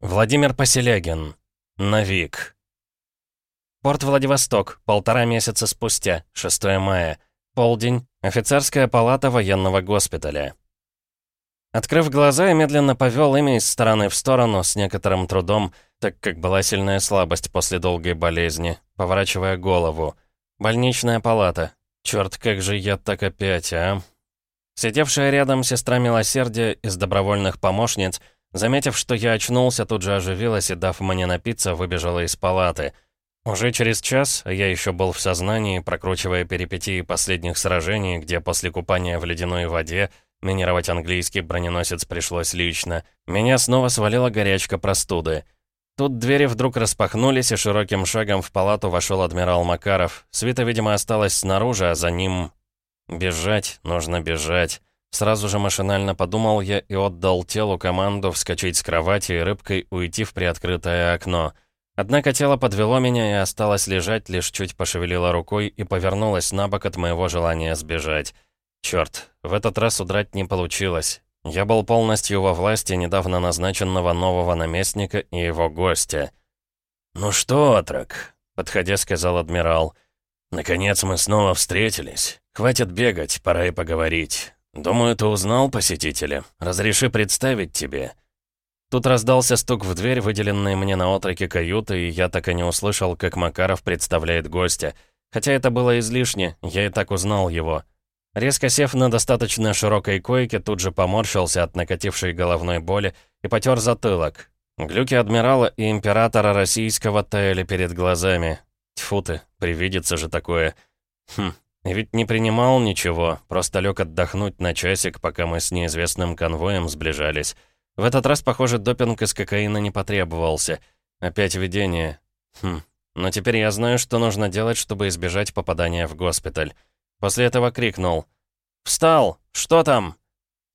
Владимир Поселягин. Навик. Порт Владивосток. Полтора месяца спустя. 6 мая. Полдень. Офицерская палата военного госпиталя. Открыв глаза, я медленно повел ими из стороны в сторону с некоторым трудом, так как была сильная слабость после долгой болезни, поворачивая голову. Больничная палата. Черт, как же я так опять, а? Сидевшая рядом сестра милосердия из добровольных помощниц — Заметив, что я очнулся, тут же оживилась и, дав мне напиться, выбежала из палаты. Уже через час, я еще был в сознании, прокручивая перипетии последних сражений, где после купания в ледяной воде минировать английский броненосец пришлось лично, меня снова свалила горячка простуды. Тут двери вдруг распахнулись, и широким шагом в палату вошел адмирал Макаров. Свита, видимо, осталась снаружи, а за ним... Бежать, нужно бежать. Сразу же машинально подумал я и отдал телу команду вскочить с кровати и рыбкой уйти в приоткрытое окно. Однако тело подвело меня и осталось лежать, лишь чуть пошевелило рукой и повернулось на бок от моего желания сбежать. Черт, в этот раз удрать не получилось. Я был полностью во власти недавно назначенного нового наместника и его гостя. «Ну что, отрок?» — подходя сказал адмирал. «Наконец мы снова встретились. Хватит бегать, пора и поговорить. «Думаю, ты узнал посетителя. Разреши представить тебе». Тут раздался стук в дверь, выделенный мне на отроке каюты, и я так и не услышал, как Макаров представляет гостя. Хотя это было излишне, я и так узнал его. Резко сев на достаточно широкой койке, тут же поморщился от накатившей головной боли и потер затылок. Глюки адмирала и императора российского таяли перед глазами. Тьфу ты, привидится же такое. Хм, ведь не принимал ничего, просто лег отдохнуть на часик, пока мы с неизвестным конвоем сближались. В этот раз, похоже, допинг из кокаина не потребовался. Опять видение. Хм, но теперь я знаю, что нужно делать, чтобы избежать попадания в госпиталь. После этого крикнул. «Встал! Что там?»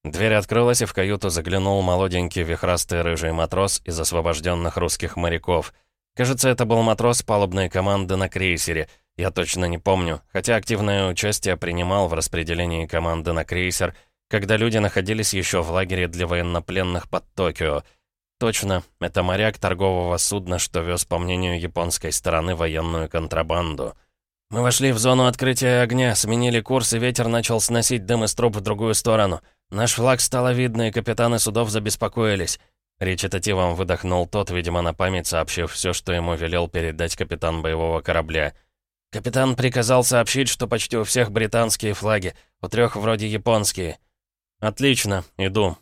Дверь открылась, и в каюту заглянул молоденький вихрастый рыжий матрос из освобожденных русских моряков. Кажется, это был матрос палубной команды на крейсере — я точно не помню, хотя активное участие принимал в распределении команды на крейсер, когда люди находились еще в лагере для военнопленных под Токио. Точно, это моряк торгового судна, что вез, по мнению японской стороны, военную контрабанду. Мы вошли в зону открытия огня, сменили курс, и ветер начал сносить дым из труб в другую сторону. Наш флаг стало видно, и капитаны судов забеспокоились. Речитативом выдохнул тот, видимо, на память сообщив все, что ему велел передать капитан боевого корабля — Капитан приказал сообщить, что почти у всех британские флаги, у трех вроде японские. Отлично, иду.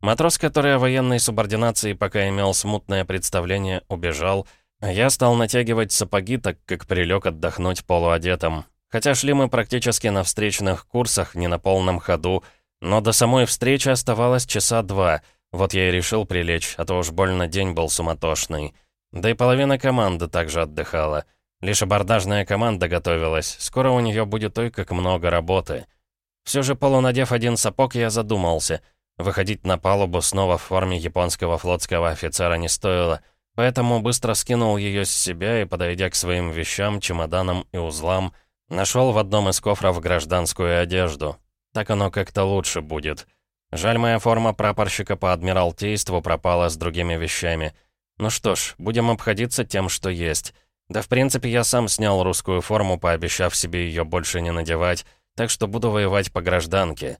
Матрос, который о военной субординации пока имел смутное представление, убежал, а я стал натягивать сапоги, так как прилег отдохнуть полуодетым. Хотя шли мы практически на встречных курсах, не на полном ходу, но до самой встречи оставалось часа два. Вот я и решил прилечь, а то уж больно день был суматошный. Да и половина команды также отдыхала. Лишь абордажная команда готовилась. Скоро у нее будет ой как много работы. Все же, полунадев один сапог, я задумался. Выходить на палубу снова в форме японского флотского офицера не стоило, поэтому быстро скинул ее с себя и, подойдя к своим вещам, чемоданам и узлам, нашел в одном из кофров гражданскую одежду. Так оно как-то лучше будет. Жаль, моя форма прапорщика по адмиралтейству пропала с другими вещами. Ну что ж, будем обходиться тем, что есть. Да, в принципе, я сам снял русскую форму, пообещав себе ее больше не надевать, так что буду воевать по гражданке.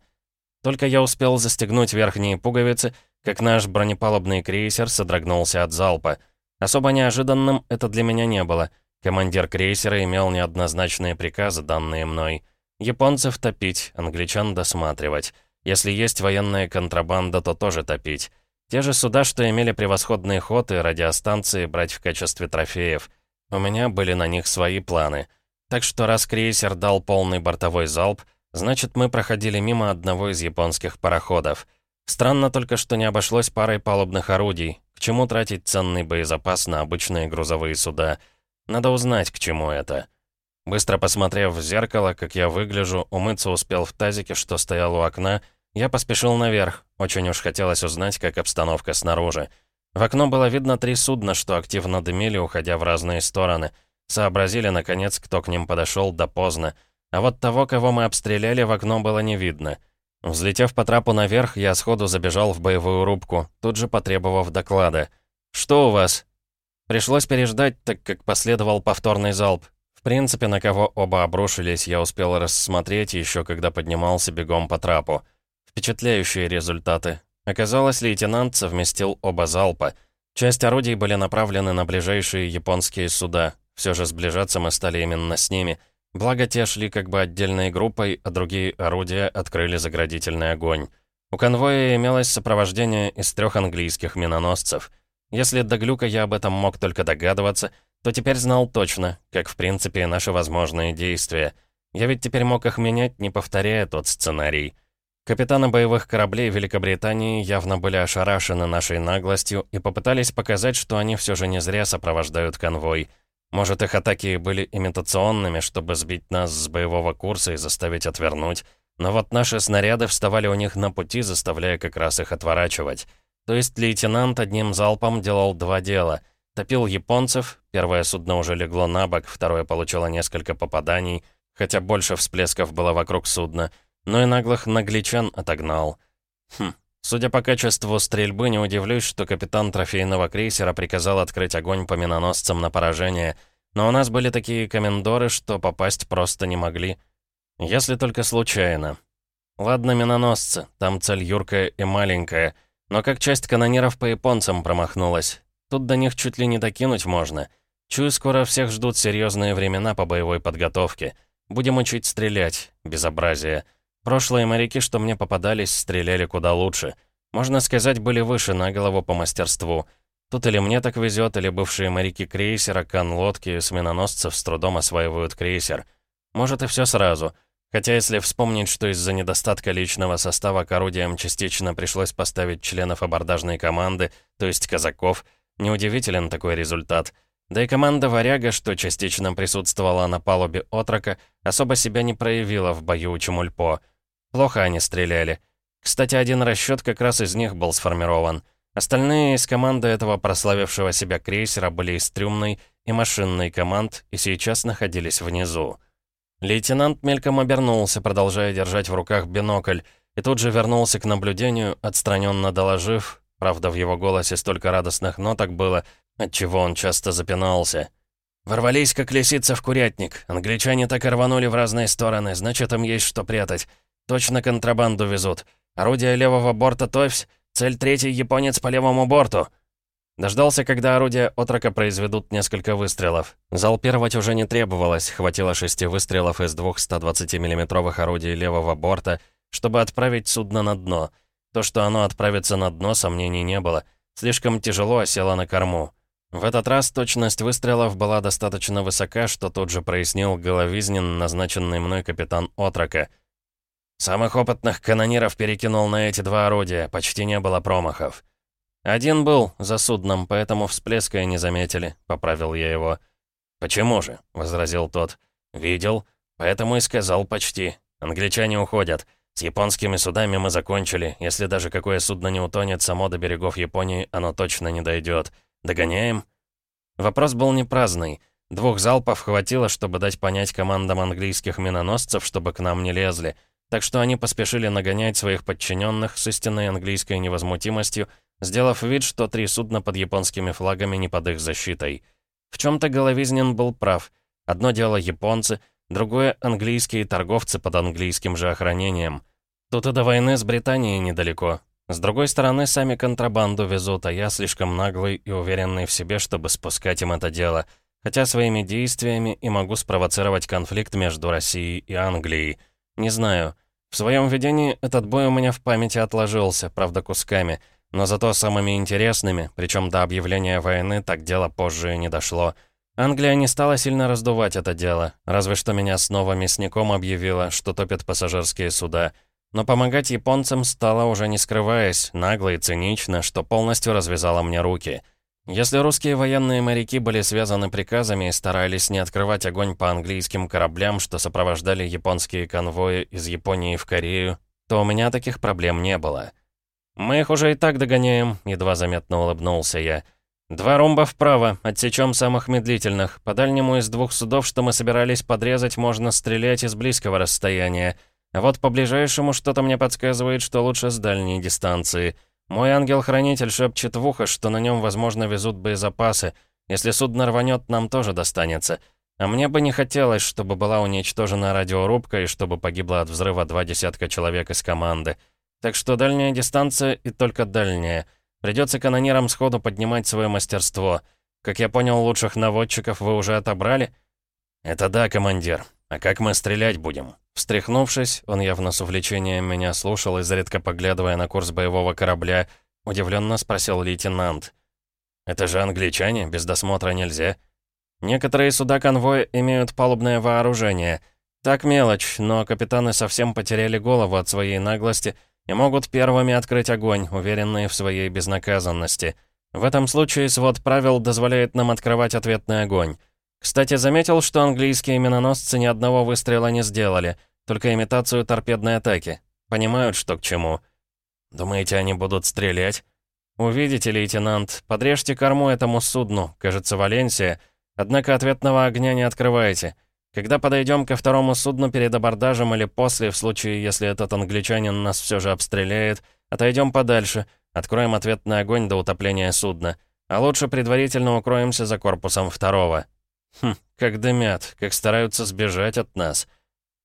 Только я успел застегнуть верхние пуговицы, как наш бронепалубный крейсер содрогнулся от залпа. Особо неожиданным это для меня не было. Командир крейсера имел неоднозначные приказы, данные мной. Японцев топить, англичан досматривать. Если есть военная контрабанда, то тоже топить. Те же суда, что имели превосходный ход и радиостанции брать в качестве трофеев — у меня были на них свои планы. Так что раз крейсер дал полный бортовой залп, значит, мы проходили мимо одного из японских пароходов. Странно только, что не обошлось парой палубных орудий. К чему тратить ценный боезапас на обычные грузовые суда? Надо узнать, к чему это. Быстро посмотрев в зеркало, как я выгляжу, умыться успел в тазике, что стоял у окна, я поспешил наверх. Очень уж хотелось узнать, как обстановка снаружи. В окно было видно три судна, что активно дымили, уходя в разные стороны. Сообразили, наконец, кто к ним подошел, да поздно. А вот того, кого мы обстреляли, в окно было не видно. Взлетев по трапу наверх, я сходу забежал в боевую рубку, тут же потребовав доклада. «Что у вас?» Пришлось переждать, так как последовал повторный залп. В принципе, на кого оба обрушились, я успел рассмотреть еще, когда поднимался бегом по трапу. Впечатляющие результаты. Оказалось, лейтенант совместил оба залпа. Часть орудий были направлены на ближайшие японские суда. Все же сближаться мы стали именно с ними. Благо, те шли как бы отдельной группой, а другие орудия открыли заградительный огонь. У конвоя имелось сопровождение из трех английских миноносцев. Если до глюка я об этом мог только догадываться, то теперь знал точно, как в принципе наши возможные действия. Я ведь теперь мог их менять, не повторяя тот сценарий. Капитаны боевых кораблей Великобритании явно были ошарашены нашей наглостью и попытались показать, что они все же не зря сопровождают конвой. Может, их атаки были имитационными, чтобы сбить нас с боевого курса и заставить отвернуть. Но вот наши снаряды вставали у них на пути, заставляя как раз их отворачивать. То есть лейтенант одним залпом делал два дела — Топил японцев, первое судно уже легло на бок, второе получило несколько попаданий, хотя больше всплесков было вокруг судна, но и наглых нагличан отогнал. Хм, судя по качеству стрельбы, не удивлюсь, что капитан трофейного крейсера приказал открыть огонь по миноносцам на поражение, но у нас были такие комендоры, что попасть просто не могли. Если только случайно. Ладно, миноносцы, там цель юркая и маленькая, но как часть канониров по японцам промахнулась. Тут до них чуть ли не докинуть можно. Чую, скоро всех ждут серьезные времена по боевой подготовке. Будем учить стрелять. Безобразие. Прошлые моряки, что мне попадались, стреляли куда лучше. Можно сказать, были выше на голову по мастерству. Тут или мне так везет, или бывшие моряки крейсера, кан-лодки с миноносцев с трудом осваивают крейсер. Может и все сразу. Хотя если вспомнить, что из-за недостатка личного состава к орудиям частично пришлось поставить членов абордажной команды, то есть казаков, Неудивителен такой результат. Да и команда «Варяга», что частично присутствовала на палубе «Отрока», особо себя не проявила в бою у Чемульпо. Плохо они стреляли. Кстати, один расчет как раз из них был сформирован. Остальные из команды этого прославившего себя крейсера были из трюмной и машинной команд и сейчас находились внизу. Лейтенант мельком обернулся, продолжая держать в руках бинокль, и тут же вернулся к наблюдению, отстраненно доложив, Правда, в его голосе столько радостных ноток было, отчего он часто запинался. «Ворвались, как лисица в курятник. Англичане так и рванули в разные стороны, значит, им есть что прятать. Точно контрабанду везут. Орудие левого борта «Товсь», цель третий японец по левому борту». Дождался, когда орудия отрока произведут несколько выстрелов. Залпировать уже не требовалось, хватило шести выстрелов из двух 120 миллиметровых орудий левого борта, чтобы отправить судно на дно — то, что оно отправится на дно, сомнений не было. Слишком тяжело осело на корму. В этот раз точность выстрелов была достаточно высока, что тут же прояснил Головизнин, назначенный мной капитан Отрока. Самых опытных канониров перекинул на эти два орудия, почти не было промахов. «Один был за судном, поэтому всплеска и не заметили», — поправил я его. «Почему же?» — возразил тот. «Видел, поэтому и сказал почти. Англичане уходят. С японскими судами мы закончили. Если даже какое судно не утонет, само до берегов Японии оно точно не дойдет. Догоняем?» Вопрос был не праздный. Двух залпов хватило, чтобы дать понять командам английских миноносцев, чтобы к нам не лезли. Так что они поспешили нагонять своих подчиненных с истинной английской невозмутимостью, сделав вид, что три судна под японскими флагами не под их защитой. В чем-то Головизнин был прав. Одно дело японцы — Другое — английские торговцы под английским же охранением. Тут и до войны с Британией недалеко. С другой стороны, сами контрабанду везут, а я слишком наглый и уверенный в себе, чтобы спускать им это дело. Хотя своими действиями и могу спровоцировать конфликт между Россией и Англией. Не знаю. В своем видении этот бой у меня в памяти отложился, правда, кусками. Но зато самыми интересными, причем до объявления войны так дело позже и не дошло. Англия не стала сильно раздувать это дело, разве что меня снова мясником объявила, что топят пассажирские суда. Но помогать японцам стало уже не скрываясь, нагло и цинично, что полностью развязало мне руки. Если русские военные моряки были связаны приказами и старались не открывать огонь по английским кораблям, что сопровождали японские конвои из Японии в Корею, то у меня таких проблем не было. «Мы их уже и так догоняем», — едва заметно улыбнулся я. «Два ромба вправо, отсечем самых медлительных. По дальнему из двух судов, что мы собирались подрезать, можно стрелять из близкого расстояния. А вот по ближайшему что-то мне подсказывает, что лучше с дальней дистанции. Мой ангел-хранитель шепчет в ухо, что на нем, возможно, везут боезапасы. Если судно рванет, нам тоже достанется. А мне бы не хотелось, чтобы была уничтожена радиорубка и чтобы погибло от взрыва два десятка человек из команды. Так что дальняя дистанция и только дальняя. Придется канонирам сходу поднимать свое мастерство. Как я понял, лучших наводчиков вы уже отобрали? Это да, командир. А как мы стрелять будем? Встряхнувшись, он явно с увлечением меня слушал, изредка поглядывая на курс боевого корабля, удивленно спросил лейтенант. «Это же англичане, без досмотра нельзя». «Некоторые суда конвоя имеют палубное вооружение. Так мелочь, но капитаны совсем потеряли голову от своей наглости и могут первыми открыть огонь, уверенные в своей безнаказанности. В этом случае свод правил дозволяет нам открывать ответный огонь». Кстати, заметил, что английские миноносцы ни одного выстрела не сделали, только имитацию торпедной атаки. Понимают, что к чему. Думаете, они будут стрелять? Увидите, лейтенант, подрежьте корму этому судну, кажется, Валенсия, однако ответного огня не открывайте. Когда подойдем ко второму судну перед абордажем или после, в случае, если этот англичанин нас все же обстреляет, отойдем подальше, откроем ответный огонь до утопления судна. А лучше предварительно укроемся за корпусом второго. Хм, как дымят, как стараются сбежать от нас.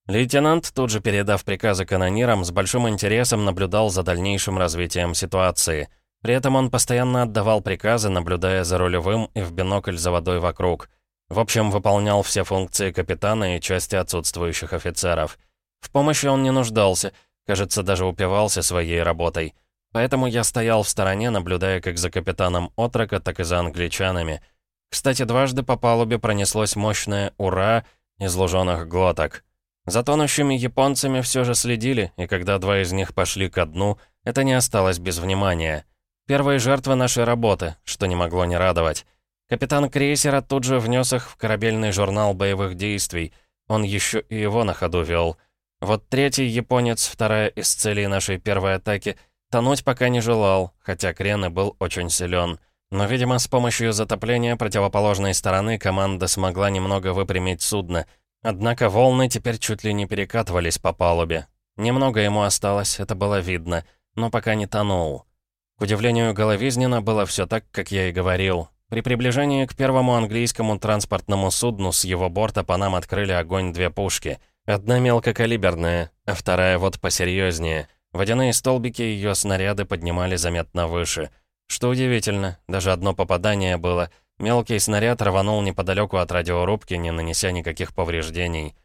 Лейтенант, тут же передав приказы канонирам, с большим интересом наблюдал за дальнейшим развитием ситуации. При этом он постоянно отдавал приказы, наблюдая за рулевым и в бинокль за водой вокруг. В общем, выполнял все функции капитана и части отсутствующих офицеров. В помощи он не нуждался, кажется, даже упивался своей работой. Поэтому я стоял в стороне, наблюдая как за капитаном Отрока, так и за англичанами — кстати, дважды по палубе пронеслось мощное «Ура!» из луженых глоток. За тонущими японцами все же следили, и когда два из них пошли ко дну, это не осталось без внимания. Первые жертвы нашей работы, что не могло не радовать. Капитан крейсера тут же внес их в корабельный журнал боевых действий. Он еще и его на ходу вел. Вот третий японец, вторая из целей нашей первой атаки, тонуть пока не желал, хотя крен и был очень силен. Но, видимо, с помощью затопления противоположной стороны команда смогла немного выпрямить судно. Однако волны теперь чуть ли не перекатывались по палубе. Немного ему осталось, это было видно, но пока не тонул. К удивлению Головизнина было все так, как я и говорил. При приближении к первому английскому транспортному судну с его борта по нам открыли огонь две пушки. Одна мелкокалиберная, а вторая вот посерьезнее. Водяные столбики ее снаряды поднимали заметно выше — что удивительно, даже одно попадание было. Мелкий снаряд рванул неподалеку от радиорубки, не нанеся никаких повреждений.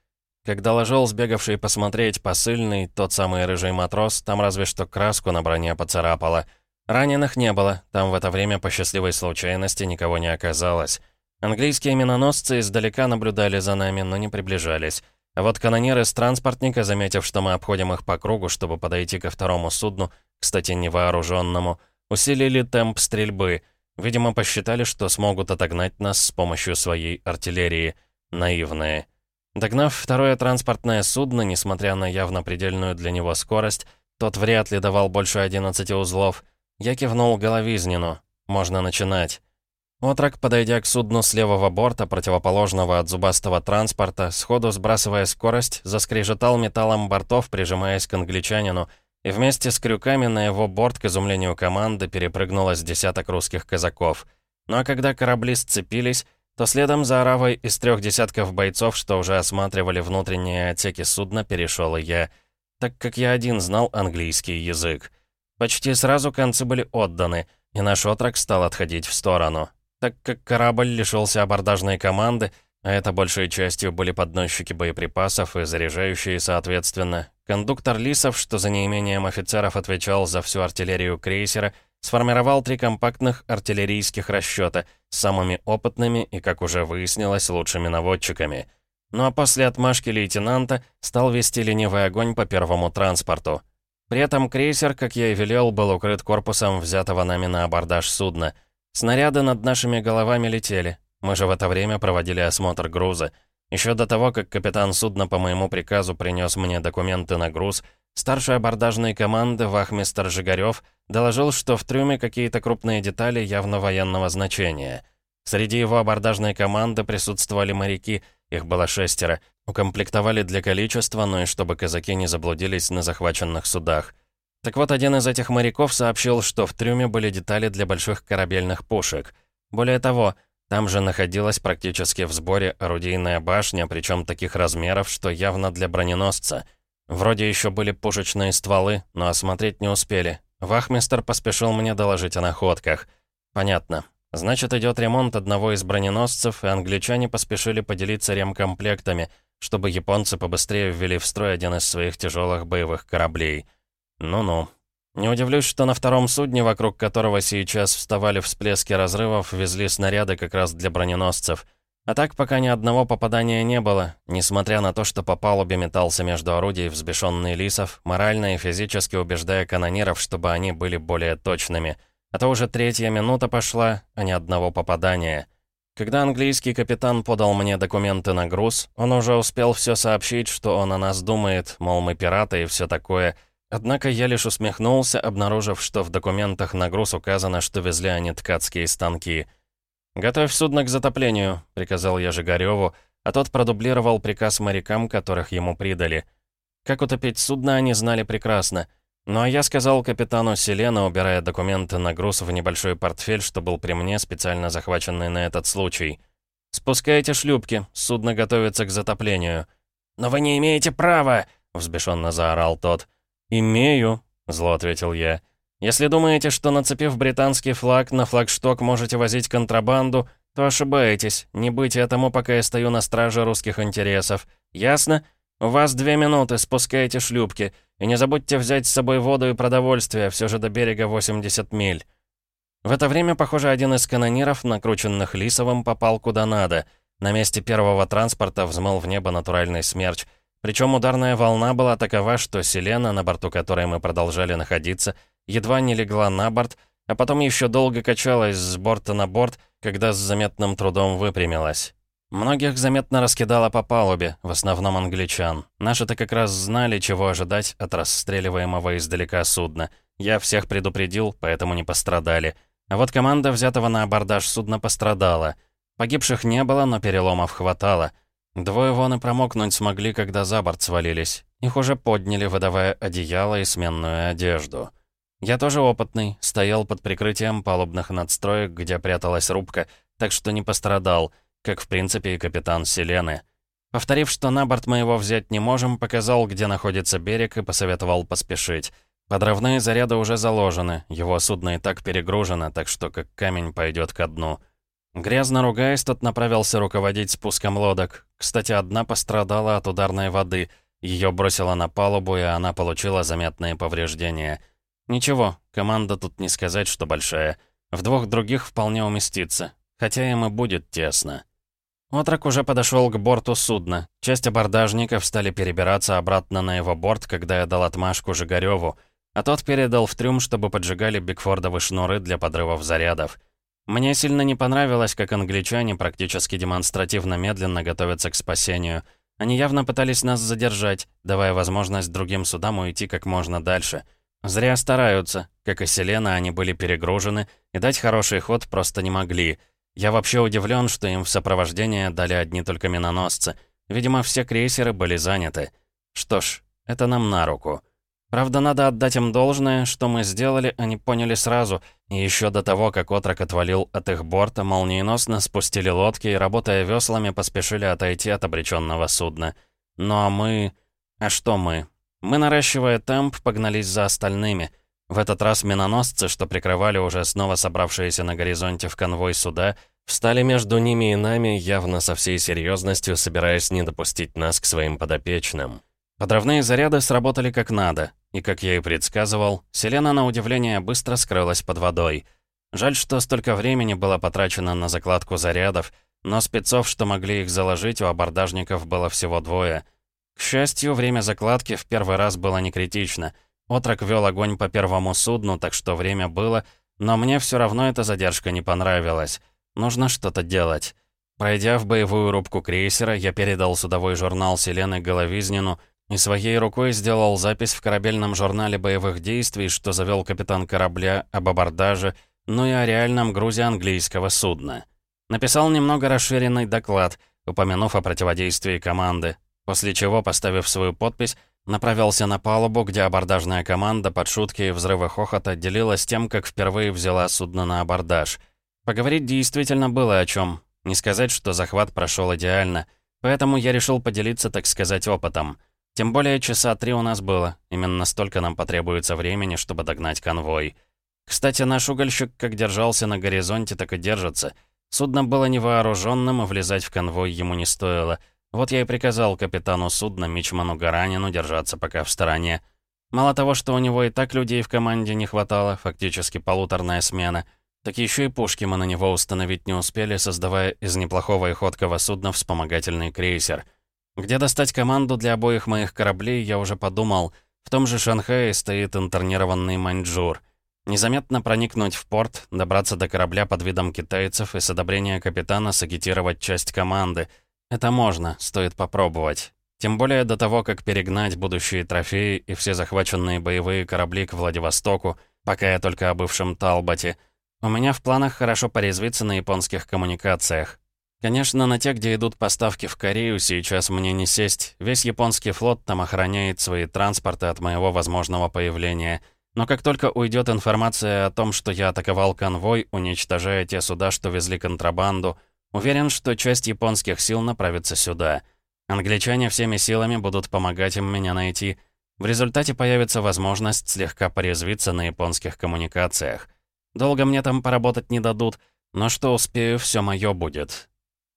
Когда ложил сбегавший посмотреть посыльный, тот самый рыжий матрос, там разве что краску на броне поцарапало. Раненых не было, там в это время по счастливой случайности никого не оказалось. Английские миноносцы издалека наблюдали за нами, но не приближались. А вот канонеры с транспортника, заметив, что мы обходим их по кругу, чтобы подойти ко второму судну, кстати, невооруженному, усилили темп стрельбы. Видимо, посчитали, что смогут отогнать нас с помощью своей артиллерии. Наивные. Догнав второе транспортное судно, несмотря на явно предельную для него скорость, тот вряд ли давал больше 11 узлов. Я кивнул головизнину. Можно начинать. Отрок, подойдя к судну с левого борта, противоположного от зубастого транспорта, сходу сбрасывая скорость, заскрежетал металлом бортов, прижимаясь к англичанину — и вместе с крюками на его борт, к изумлению команды, перепрыгнуло с десяток русских казаков. Ну а когда корабли сцепились, то следом за оравой из трех десятков бойцов, что уже осматривали внутренние отсеки судна, перешел и я, так как я один знал английский язык. Почти сразу концы были отданы, и наш отрок стал отходить в сторону. Так как корабль лишился абордажной команды, а это большей частью были подносчики боеприпасов и заряжающие соответственно, Кондуктор Лисов, что за неимением офицеров отвечал за всю артиллерию крейсера, сформировал три компактных артиллерийских расчета с самыми опытными и, как уже выяснилось, лучшими наводчиками. Ну а после отмашки лейтенанта стал вести ленивый огонь по первому транспорту. При этом крейсер, как я и велел, был укрыт корпусом взятого нами на абордаж судна. Снаряды над нашими головами летели. Мы же в это время проводили осмотр груза. Еще до того, как капитан судна по моему приказу принес мне документы на груз, старший абордажной команды вахмистер Жигарев доложил, что в трюме какие-то крупные детали явно военного значения. Среди его абордажной команды присутствовали моряки, их было шестеро, укомплектовали для количества, но и чтобы казаки не заблудились на захваченных судах. Так вот, один из этих моряков сообщил, что в трюме были детали для больших корабельных пушек. Более того, там же находилась практически в сборе орудийная башня, причем таких размеров, что явно для броненосца. Вроде еще были пушечные стволы, но осмотреть не успели. Вахмистер поспешил мне доложить о находках. Понятно. Значит, идет ремонт одного из броненосцев, и англичане поспешили поделиться ремкомплектами, чтобы японцы побыстрее ввели в строй один из своих тяжелых боевых кораблей. Ну-ну. Не удивлюсь, что на втором судне, вокруг которого сейчас вставали всплески разрывов, везли снаряды как раз для броненосцев. А так пока ни одного попадания не было, несмотря на то, что по палубе метался между орудий взбешенный Лисов, морально и физически убеждая канониров, чтобы они были более точными — а то уже третья минута пошла, а ни одного попадания. Когда английский капитан подал мне документы на груз, он уже успел все сообщить, что он о нас думает, мол, мы пираты и все такое. Однако я лишь усмехнулся, обнаружив, что в документах на груз указано, что везли они ткацкие станки. «Готовь судно к затоплению», — приказал я Жигареву, а тот продублировал приказ морякам, которых ему придали. Как утопить судно, они знали прекрасно — ну а я сказал капитану Селена, убирая документы на груз в небольшой портфель, что был при мне, специально захваченный на этот случай. «Спускайте шлюпки, судно готовится к затоплению». «Но вы не имеете права!» — взбешенно заорал тот. «Имею», — зло ответил я. «Если думаете, что, нацепив британский флаг, на флагшток можете возить контрабанду, то ошибаетесь. Не быть этому, пока я стою на страже русских интересов. Ясно? У вас две минуты, спускайте шлюпки. И не забудьте взять с собой воду и продовольствие, все же до берега 80 миль». В это время, похоже, один из канониров, накрученных Лисовым, попал куда надо. На месте первого транспорта взмыл в небо натуральный смерч. Причем ударная волна была такова, что Селена, на борту которой мы продолжали находиться, едва не легла на борт, а потом еще долго качалась с борта на борт, когда с заметным трудом выпрямилась. Многих заметно раскидало по палубе, в основном англичан. Наши-то как раз знали, чего ожидать от расстреливаемого издалека судна. Я всех предупредил, поэтому не пострадали. А вот команда взятого на абордаж судна пострадала. Погибших не было, но переломов хватало. Двое вон и промокнуть смогли, когда за борт свалились. Их уже подняли, выдавая одеяло и сменную одежду. Я тоже опытный, стоял под прикрытием палубных надстроек, где пряталась рубка, так что не пострадал — как в принципе и капитан Селены. Повторив, что на борт мы его взять не можем, показал, где находится берег и посоветовал поспешить. Подрывные заряды уже заложены, его судно и так перегружено, так что как камень пойдет ко дну. Грязно ругаясь, тот направился руководить спуском лодок. Кстати, одна пострадала от ударной воды. Ее бросило на палубу, и она получила заметные повреждения. Ничего, команда тут не сказать, что большая. В двух других вполне уместится, хотя им и будет тесно. Отрок уже подошел к борту судна. Часть абордажников стали перебираться обратно на его борт, когда я дал отмашку Жигареву, а тот передал в трюм, чтобы поджигали Бигфордовы шнуры для подрывов зарядов. Мне сильно не понравилось, как англичане практически демонстративно медленно готовятся к спасению. Они явно пытались нас задержать, давая возможность другим судам уйти как можно дальше. Зря стараются. Как и Селена, они были перегружены, и дать хороший ход просто не могли — я вообще удивлен, что им в сопровождение дали одни только миноносцы. Видимо, все крейсеры были заняты. Что ж, это нам на руку. Правда, надо отдать им должное, что мы сделали, они поняли сразу, и еще до того, как отрок отвалил от их борта, молниеносно спустили лодки и, работая веслами, поспешили отойти от обреченного судна. Ну а мы... А что мы? Мы, наращивая темп, погнались за остальными — в этот раз миноносцы, что прикрывали уже снова собравшиеся на горизонте в конвой суда, встали между ними и нами, явно со всей серьезностью, собираясь не допустить нас к своим подопечным. Подрывные заряды сработали как надо, и, как я и предсказывал, Селена, на удивление, быстро скрылась под водой. Жаль, что столько времени было потрачено на закладку зарядов, но спецов, что могли их заложить, у абордажников было всего двое. К счастью, время закладки в первый раз было не критично — Отрок вел огонь по первому судну, так что время было, но мне все равно эта задержка не понравилась. Нужно что-то делать. Пройдя в боевую рубку крейсера, я передал судовой журнал Селены Головизнину и своей рукой сделал запись в корабельном журнале боевых действий, что завел капитан корабля об абордаже, ну и о реальном грузе английского судна. Написал немного расширенный доклад, упомянув о противодействии команды, после чего, поставив свою подпись, Направился на палубу, где абордажная команда под шутки и взрывы хохота делилась тем, как впервые взяла судно на абордаж. Поговорить действительно было о чем. Не сказать, что захват прошел идеально. Поэтому я решил поделиться, так сказать, опытом. Тем более часа три у нас было. Именно столько нам потребуется времени, чтобы догнать конвой. Кстати, наш угольщик как держался на горизонте, так и держится. Судно было невооруженным, и влезать в конвой ему не стоило — вот я и приказал капитану судна Мичману Гаранину держаться пока в стороне. Мало того, что у него и так людей в команде не хватало, фактически полуторная смена, так еще и пушки мы на него установить не успели, создавая из неплохого и ходкого судна вспомогательный крейсер. Где достать команду для обоих моих кораблей, я уже подумал. В том же Шанхае стоит интернированный Маньчжур. Незаметно проникнуть в порт, добраться до корабля под видом китайцев и с одобрения капитана сагитировать часть команды — это можно, стоит попробовать. Тем более до того, как перегнать будущие трофеи и все захваченные боевые корабли к Владивостоку, пока я только о бывшем Талботе. У меня в планах хорошо порезвиться на японских коммуникациях. Конечно, на те, где идут поставки в Корею, сейчас мне не сесть. Весь японский флот там охраняет свои транспорты от моего возможного появления. Но как только уйдет информация о том, что я атаковал конвой, уничтожая те суда, что везли контрабанду, Уверен, что часть японских сил направится сюда. Англичане всеми силами будут помогать им меня найти. В результате появится возможность слегка порезвиться на японских коммуникациях. Долго мне там поработать не дадут, но что успею, все мое будет.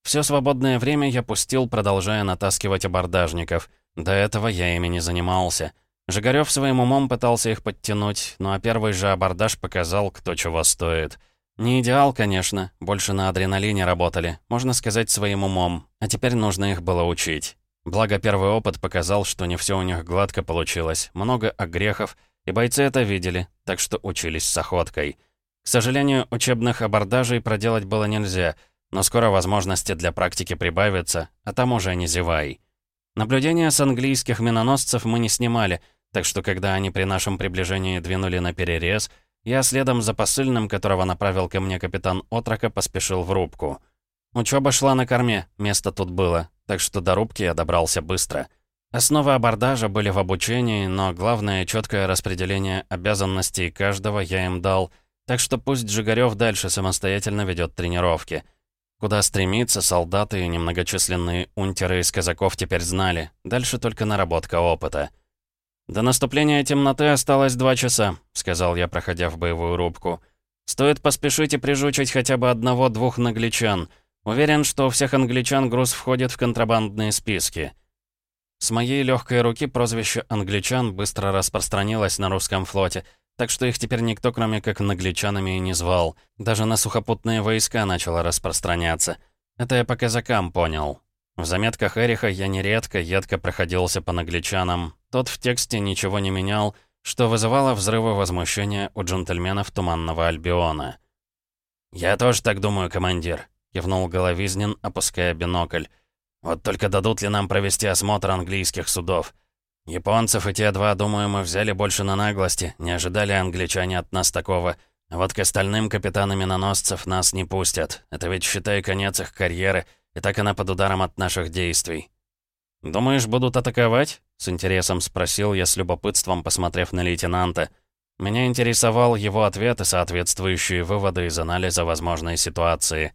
Все свободное время я пустил, продолжая натаскивать абордажников. До этого я ими не занимался. Жигарев своим умом пытался их подтянуть, ну а первый же абордаж показал, кто чего стоит — не идеал, конечно, больше на адреналине работали, можно сказать, своим умом, а теперь нужно их было учить. Благо, первый опыт показал, что не все у них гладко получилось, много огрехов, и бойцы это видели, так что учились с охоткой. К сожалению, учебных абордажей проделать было нельзя, но скоро возможности для практики прибавятся, а там уже не зевай. Наблюдения с английских миноносцев мы не снимали, так что когда они при нашем приближении двинули на перерез — я следом за посыльным, которого направил ко мне капитан Отрока, поспешил в рубку. Учеба шла на корме, место тут было, так что до рубки я добрался быстро. Основы абордажа были в обучении, но главное — четкое распределение обязанностей каждого я им дал, так что пусть Джигарев дальше самостоятельно ведет тренировки. Куда стремиться, солдаты и немногочисленные унтеры из казаков теперь знали, дальше только наработка опыта. «До наступления темноты осталось два часа», — сказал я, проходя в боевую рубку. «Стоит поспешить и прижучить хотя бы одного-двух англичан. Уверен, что у всех англичан груз входит в контрабандные списки». С моей легкой руки прозвище «англичан» быстро распространилось на русском флоте, так что их теперь никто, кроме как англичанами, не звал. Даже на сухопутные войска начало распространяться. Это я по казакам понял. В заметках Эриха я нередко едко проходился по нагличанам. Тот в тексте ничего не менял, что вызывало взрывы возмущения у джентльменов Туманного Альбиона. «Я тоже так думаю, командир», — кивнул Головизнин, опуская бинокль. «Вот только дадут ли нам провести осмотр английских судов? Японцев и те два, думаю, мы взяли больше на наглости, не ожидали англичане от нас такого. А вот к остальным капитанам миноносцев нас не пустят. Это ведь, считай, конец их карьеры, и так она под ударом от наших действий. «Думаешь, будут атаковать?» — с интересом спросил я с любопытством, посмотрев на лейтенанта. Меня интересовал его ответ и соответствующие выводы из анализа возможной ситуации.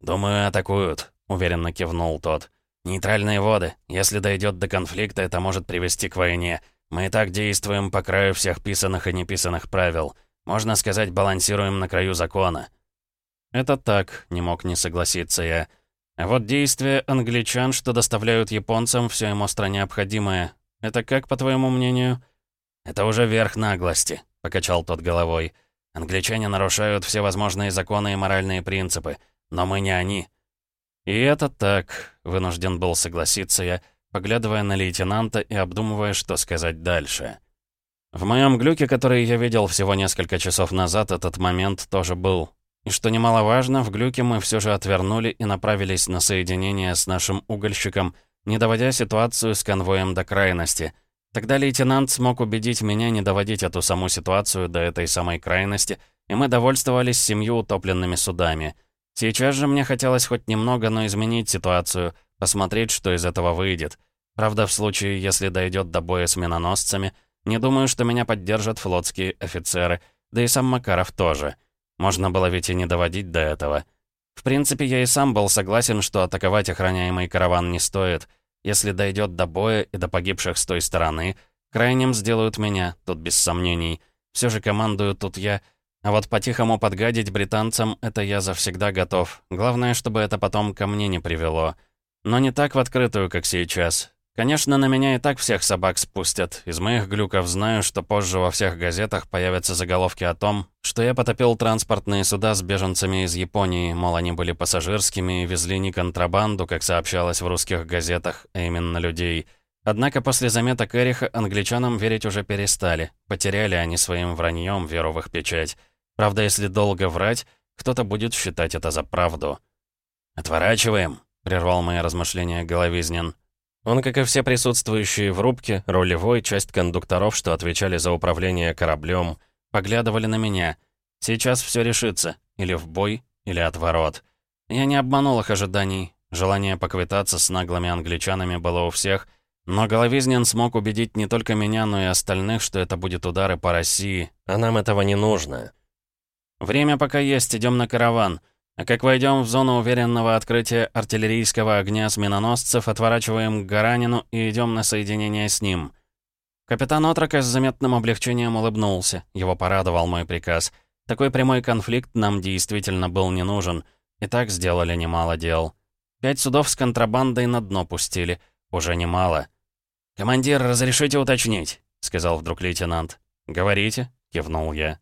«Думаю, атакуют», — уверенно кивнул тот. «Нейтральные воды. Если дойдет до конфликта, это может привести к войне. Мы и так действуем по краю всех писанных и неписанных правил. Можно сказать, балансируем на краю закона». «Это так», — не мог не согласиться я. А вот действия англичан, что доставляют японцам все им остро необходимое. Это как, по твоему мнению? Это уже верх наглости, покачал тот головой. Англичане нарушают все возможные законы и моральные принципы, но мы не они. И это так, вынужден был согласиться я, поглядывая на лейтенанта и обдумывая, что сказать дальше. В моем глюке, который я видел всего несколько часов назад, этот момент тоже был. И что немаловажно, в глюке мы все же отвернули и направились на соединение с нашим угольщиком, не доводя ситуацию с конвоем до крайности. Тогда лейтенант смог убедить меня не доводить эту саму ситуацию до этой самой крайности, и мы довольствовались семью утопленными судами. Сейчас же мне хотелось хоть немного, но изменить ситуацию, посмотреть, что из этого выйдет. Правда, в случае, если дойдет до боя с миноносцами, не думаю, что меня поддержат флотские офицеры, да и сам Макаров тоже. Можно было ведь и не доводить до этого. В принципе, я и сам был согласен, что атаковать охраняемый караван не стоит. Если дойдет до боя и до погибших с той стороны, крайним сделают меня, тут без сомнений. Все же командую тут я, а вот по-тихому подгадить британцам — это я завсегда готов. Главное, чтобы это потом ко мне не привело. Но не так в открытую, как сейчас. Конечно, на меня и так всех собак спустят. Из моих глюков знаю, что позже во всех газетах появятся заголовки о том, что я потопил транспортные суда с беженцами из Японии, мол, они были пассажирскими и везли не контрабанду, как сообщалось в русских газетах, а именно людей. Однако после заметок Эриха англичанам верить уже перестали. Потеряли они своим враньем веру в их печать. Правда, если долго врать, кто-то будет считать это за правду. «Отворачиваем», — прервал мои размышления Головизнин. Он, как и все присутствующие в рубке, рулевой, часть кондукторов, что отвечали за управление кораблем, поглядывали на меня. Сейчас все решится. Или в бой, или отворот. Я не обманул их ожиданий. Желание поквитаться с наглыми англичанами было у всех, но Головизнин смог убедить не только меня, но и остальных, что это будет удары по России, а нам этого не нужно. «Время пока есть, идем на караван. А как войдем в зону уверенного открытия артиллерийского огня с миноносцев, отворачиваем к Гаранину и идем на соединение с ним. Капитан Отрока с заметным облегчением улыбнулся. Его порадовал мой приказ. Такой прямой конфликт нам действительно был не нужен. И так сделали немало дел. Пять судов с контрабандой на дно пустили. Уже немало. «Командир, разрешите уточнить?» — сказал вдруг лейтенант. «Говорите», — кивнул я.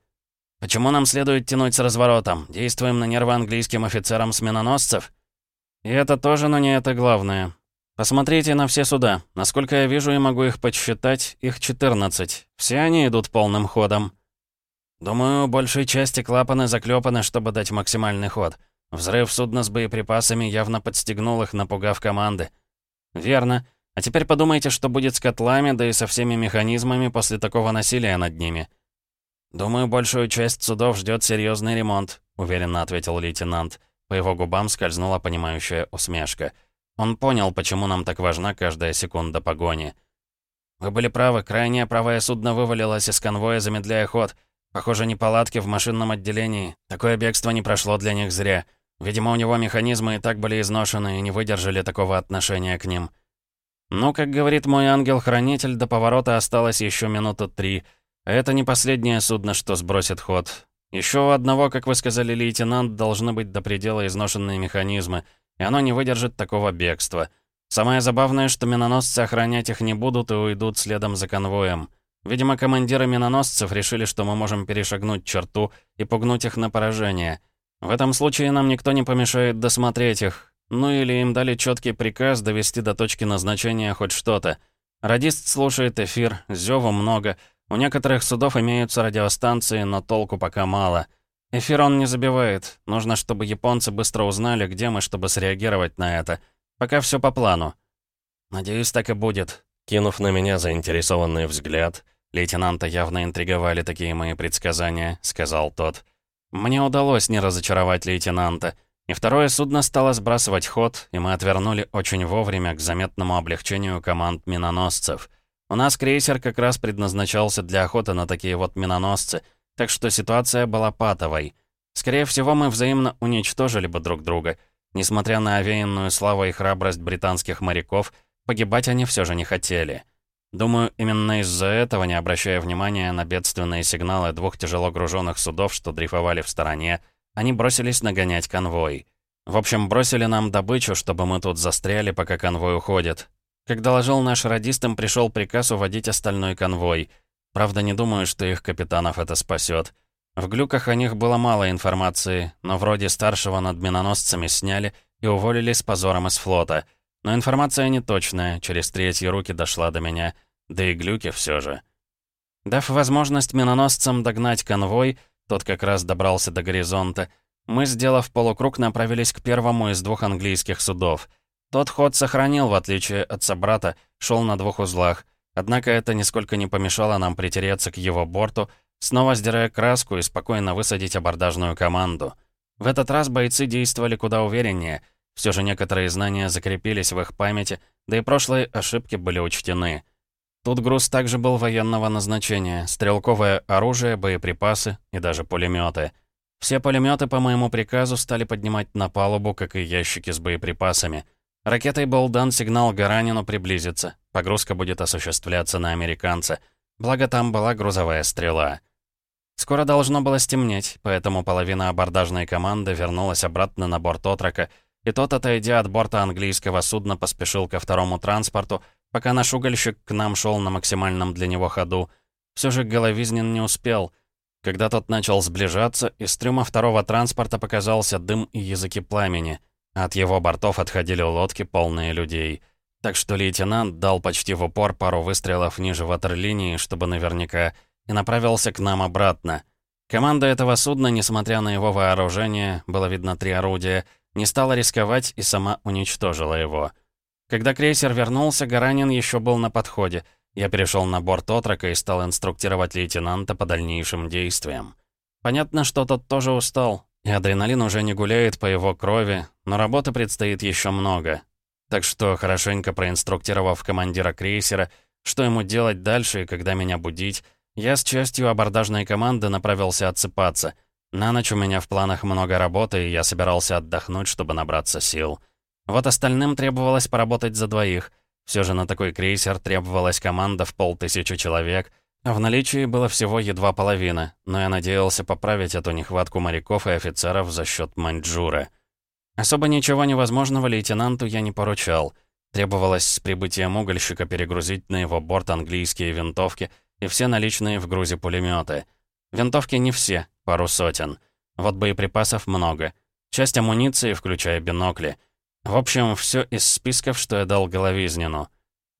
Почему нам следует тянуть с разворотом? Действуем на нервы английским офицерам с миноносцев? И это тоже, но не это главное. Посмотрите на все суда. Насколько я вижу и могу их подсчитать, их 14. Все они идут полным ходом. Думаю, большей части клапаны заклепаны, чтобы дать максимальный ход. Взрыв судна с боеприпасами явно подстегнул их, напугав команды. Верно. А теперь подумайте, что будет с котлами, да и со всеми механизмами после такого насилия над ними. «Думаю, большую часть судов ждет серьезный ремонт», — уверенно ответил лейтенант. По его губам скользнула понимающая усмешка. Он понял, почему нам так важна каждая секунда погони. «Вы были правы, крайнее правое судно вывалилось из конвоя, замедляя ход. Похоже, неполадки в машинном отделении. Такое бегство не прошло для них зря. Видимо, у него механизмы и так были изношены и не выдержали такого отношения к ним». «Ну, как говорит мой ангел-хранитель, до поворота осталось еще минуты три», это не последнее судно, что сбросит ход. Еще у одного, как вы сказали, лейтенант, должны быть до предела изношенные механизмы, и оно не выдержит такого бегства. Самое забавное, что миноносцы охранять их не будут и уйдут следом за конвоем. Видимо, командиры миноносцев решили, что мы можем перешагнуть черту и пугнуть их на поражение. В этом случае нам никто не помешает досмотреть их. Ну или им дали четкий приказ довести до точки назначения хоть что-то. Радист слушает эфир, зёва много — у некоторых судов имеются радиостанции, но толку пока мало. Эфир он не забивает. Нужно, чтобы японцы быстро узнали, где мы, чтобы среагировать на это. Пока все по плану. Надеюсь, так и будет. Кинув на меня заинтересованный взгляд, лейтенанта явно интриговали такие мои предсказания, сказал тот. Мне удалось не разочаровать лейтенанта. И второе судно стало сбрасывать ход, и мы отвернули очень вовремя к заметному облегчению команд миноносцев — у нас крейсер как раз предназначался для охоты на такие вот миноносцы, так что ситуация была патовой. Скорее всего, мы взаимно уничтожили бы друг друга. Несмотря на овеянную славу и храбрость британских моряков, погибать они все же не хотели. Думаю, именно из-за этого, не обращая внимания на бедственные сигналы двух тяжело груженных судов, что дрейфовали в стороне, они бросились нагонять конвой. В общем, бросили нам добычу, чтобы мы тут застряли, пока конвой уходит. Как доложил наш радист, им пришел приказ уводить остальной конвой. Правда, не думаю, что их капитанов это спасет. В глюках о них было мало информации, но вроде старшего над миноносцами сняли и уволили с позором из флота. Но информация неточная, через третьи руки дошла до меня, да и глюки все же. Дав возможность миноносцам догнать конвой, тот как раз добрался до горизонта, мы, сделав полукруг, направились к первому из двух английских судов — тот ход сохранил, в отличие от собрата, шел на двух узлах. Однако это нисколько не помешало нам притереться к его борту, снова сдирая краску и спокойно высадить абордажную команду. В этот раз бойцы действовали куда увереннее. Все же некоторые знания закрепились в их памяти, да и прошлые ошибки были учтены. Тут груз также был военного назначения, стрелковое оружие, боеприпасы и даже пулеметы. Все пулеметы по моему приказу стали поднимать на палубу, как и ящики с боеприпасами. Ракетой был дан сигнал Гаранину приблизиться. Погрузка будет осуществляться на американца. Благо там была грузовая стрела. Скоро должно было стемнеть, поэтому половина абордажной команды вернулась обратно на борт Отрока, и тот, отойдя от борта английского судна, поспешил ко второму транспорту, пока наш угольщик к нам шел на максимальном для него ходу. Все же Головизнин не успел. Когда тот начал сближаться, из трюма второго транспорта показался дым и языки пламени. От его бортов отходили лодки, полные людей. Так что лейтенант дал почти в упор пару выстрелов ниже ватерлинии, чтобы наверняка, и направился к нам обратно. Команда этого судна, несмотря на его вооружение, было видно три орудия, не стала рисковать и сама уничтожила его. Когда крейсер вернулся, Гаранин еще был на подходе. Я перешел на борт отрока и стал инструктировать лейтенанта по дальнейшим действиям. Понятно, что тот тоже устал, и адреналин уже не гуляет по его крови, но работы предстоит еще много. Так что, хорошенько проинструктировав командира крейсера, что ему делать дальше и когда меня будить, я с частью абордажной команды направился отсыпаться. На ночь у меня в планах много работы, и я собирался отдохнуть, чтобы набраться сил. Вот остальным требовалось поработать за двоих. Все же на такой крейсер требовалась команда в полтысячи человек, в наличии было всего едва половина, но я надеялся поправить эту нехватку моряков и офицеров за счет Маньчжура. Особо ничего невозможного лейтенанту я не поручал. Требовалось с прибытием угольщика перегрузить на его борт английские винтовки и все наличные в грузе пулеметы. Винтовки не все, пару сотен. Вот боеприпасов много. Часть амуниции, включая бинокли. В общем, все из списков, что я дал Головизнину.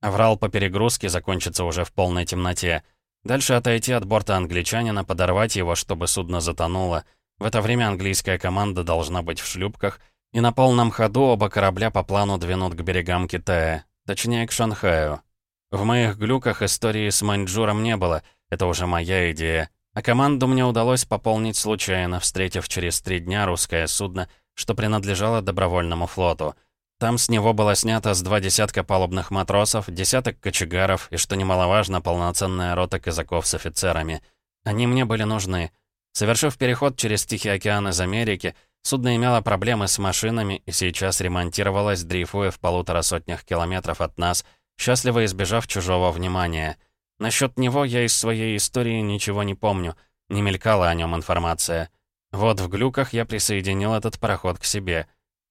Аврал по перегрузке закончится уже в полной темноте. Дальше отойти от борта англичанина, подорвать его, чтобы судно затонуло. В это время английская команда должна быть в шлюпках — и на полном ходу оба корабля по плану двинут к берегам Китая, точнее к Шанхаю. В моих глюках истории с Маньчжуром не было, это уже моя идея. А команду мне удалось пополнить случайно, встретив через три дня русское судно, что принадлежало добровольному флоту. Там с него было снято с два десятка палубных матросов, десяток кочегаров и, что немаловажно, полноценная рота казаков с офицерами. Они мне были нужны. Совершив переход через Тихий океан из Америки, Судно имело проблемы с машинами и сейчас ремонтировалось, дрейфуя в полутора сотнях километров от нас, счастливо избежав чужого внимания. Насчет него я из своей истории ничего не помню, не мелькала о нем информация. Вот в глюках я присоединил этот пароход к себе.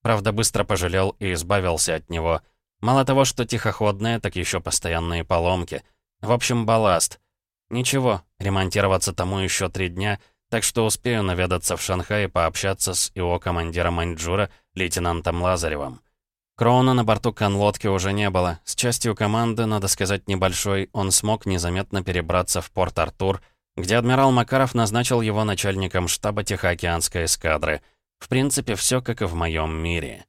Правда, быстро пожалел и избавился от него. Мало того, что тихоходные, так еще постоянные поломки. В общем, балласт. Ничего, ремонтироваться тому еще три дня — так что успею наведаться в Шанхай и пообщаться с его командиром Маньчжура, лейтенантом Лазаревым. Кроуна на борту конлодки уже не было. С частью команды, надо сказать, небольшой, он смог незаметно перебраться в порт Артур, где адмирал Макаров назначил его начальником штаба Тихоокеанской эскадры. В принципе, все как и в моем мире.